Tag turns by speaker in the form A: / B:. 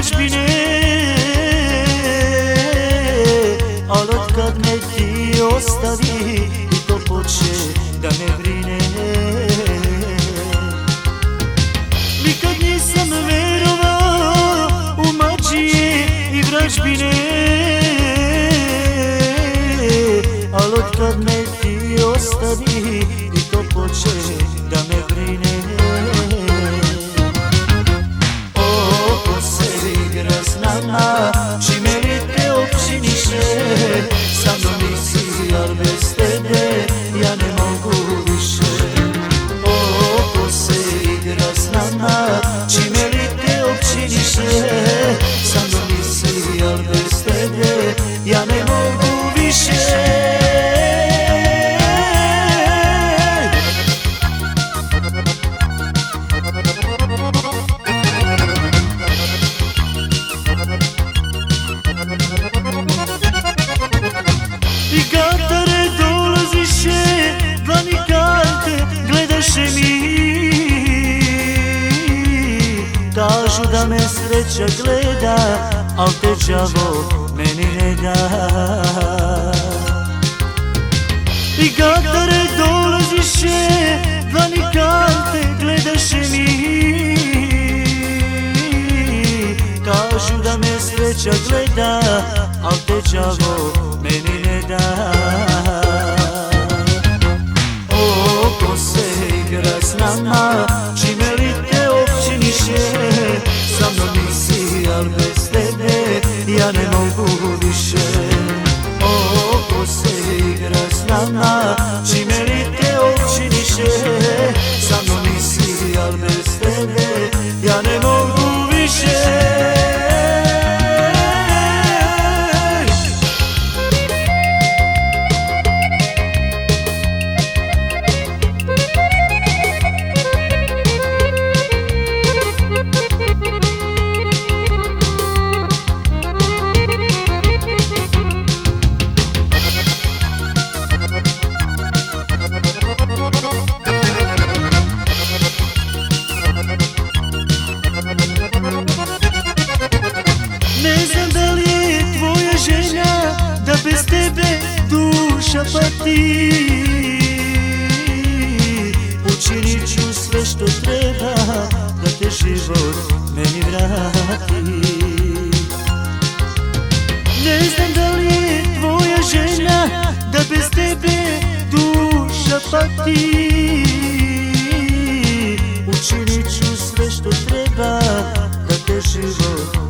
A: Nećeš mi ne kad me ti ostavi I to poče da me brine. Nikad nisam verovao U mačije i vražbine. Al kad me ti ostavi I to poče Ja ne mogu više. Dolaziše, mi. Kažu da me sreća gleda, al te đavo da I gatare dolaziše, dlani karte gledaše mi. Kažu da me sreća gleda, al te đavo meni ne da. Oko se igra s nama, tebe duša pati Učinit ću sve što treba Da te život meni vrati. Ne znam da li je tvoja želja Da bez tebe duša pati Učinit ću sve što treba Da te život